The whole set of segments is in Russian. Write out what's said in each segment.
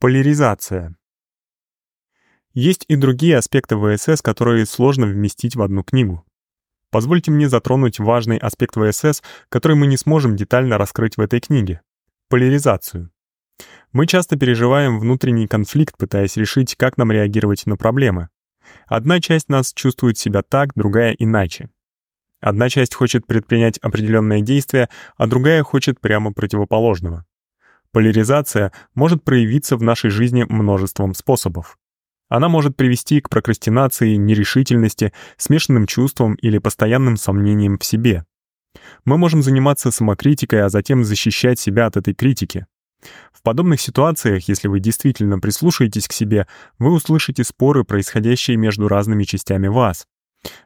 Поляризация. Есть и другие аспекты ВСС, которые сложно вместить в одну книгу. Позвольте мне затронуть важный аспект ВСС, который мы не сможем детально раскрыть в этой книге — поляризацию. Мы часто переживаем внутренний конфликт, пытаясь решить, как нам реагировать на проблемы. Одна часть нас чувствует себя так, другая — иначе. Одна часть хочет предпринять определенное действие, а другая хочет прямо противоположного. Поляризация может проявиться в нашей жизни множеством способов. Она может привести к прокрастинации, нерешительности, смешанным чувствам или постоянным сомнениям в себе. Мы можем заниматься самокритикой, а затем защищать себя от этой критики. В подобных ситуациях, если вы действительно прислушаетесь к себе, вы услышите споры, происходящие между разными частями вас.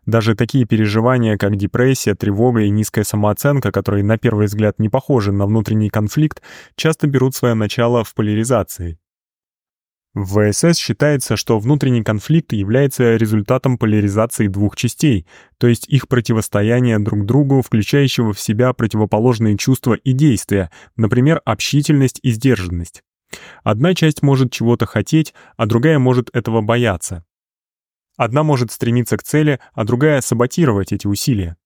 Даже такие переживания, как депрессия, тревога и низкая самооценка, которые на первый взгляд не похожи на внутренний конфликт, часто берут свое начало в поляризации. В ВСС считается, что внутренний конфликт является результатом поляризации двух частей, то есть их противостояния друг другу, включающего в себя противоположные чувства и действия, например, общительность и сдержанность. Одна часть может чего-то хотеть, а другая может этого бояться. Одна может стремиться к цели, а другая — саботировать эти усилия.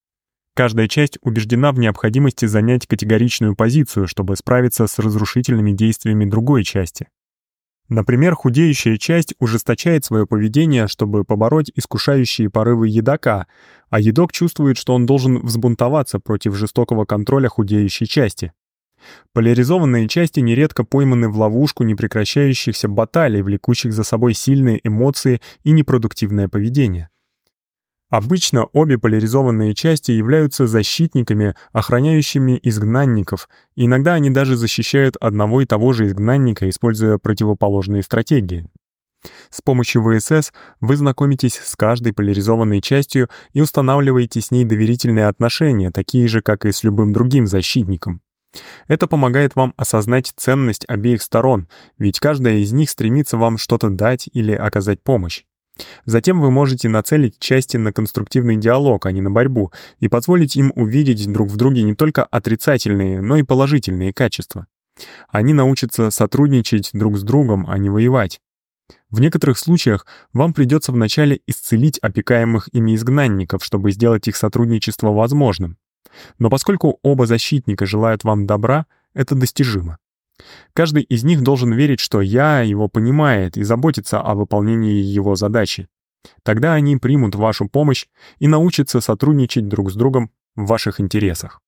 Каждая часть убеждена в необходимости занять категоричную позицию, чтобы справиться с разрушительными действиями другой части. Например, худеющая часть ужесточает свое поведение, чтобы побороть искушающие порывы едока, а едок чувствует, что он должен взбунтоваться против жестокого контроля худеющей части. Поляризованные части нередко пойманы в ловушку непрекращающихся баталий, влекущих за собой сильные эмоции и непродуктивное поведение. Обычно обе поляризованные части являются защитниками, охраняющими изгнанников, иногда они даже защищают одного и того же изгнанника, используя противоположные стратегии. С помощью ВСС вы знакомитесь с каждой поляризованной частью и устанавливаете с ней доверительные отношения, такие же, как и с любым другим защитником. Это помогает вам осознать ценность обеих сторон, ведь каждая из них стремится вам что-то дать или оказать помощь. Затем вы можете нацелить части на конструктивный диалог, а не на борьбу, и позволить им увидеть друг в друге не только отрицательные, но и положительные качества. Они научатся сотрудничать друг с другом, а не воевать. В некоторых случаях вам придется вначале исцелить опекаемых ими изгнанников, чтобы сделать их сотрудничество возможным. Но поскольку оба защитника желают вам добра, это достижимо. Каждый из них должен верить, что «я» его понимает и заботится о выполнении его задачи. Тогда они примут вашу помощь и научатся сотрудничать друг с другом в ваших интересах.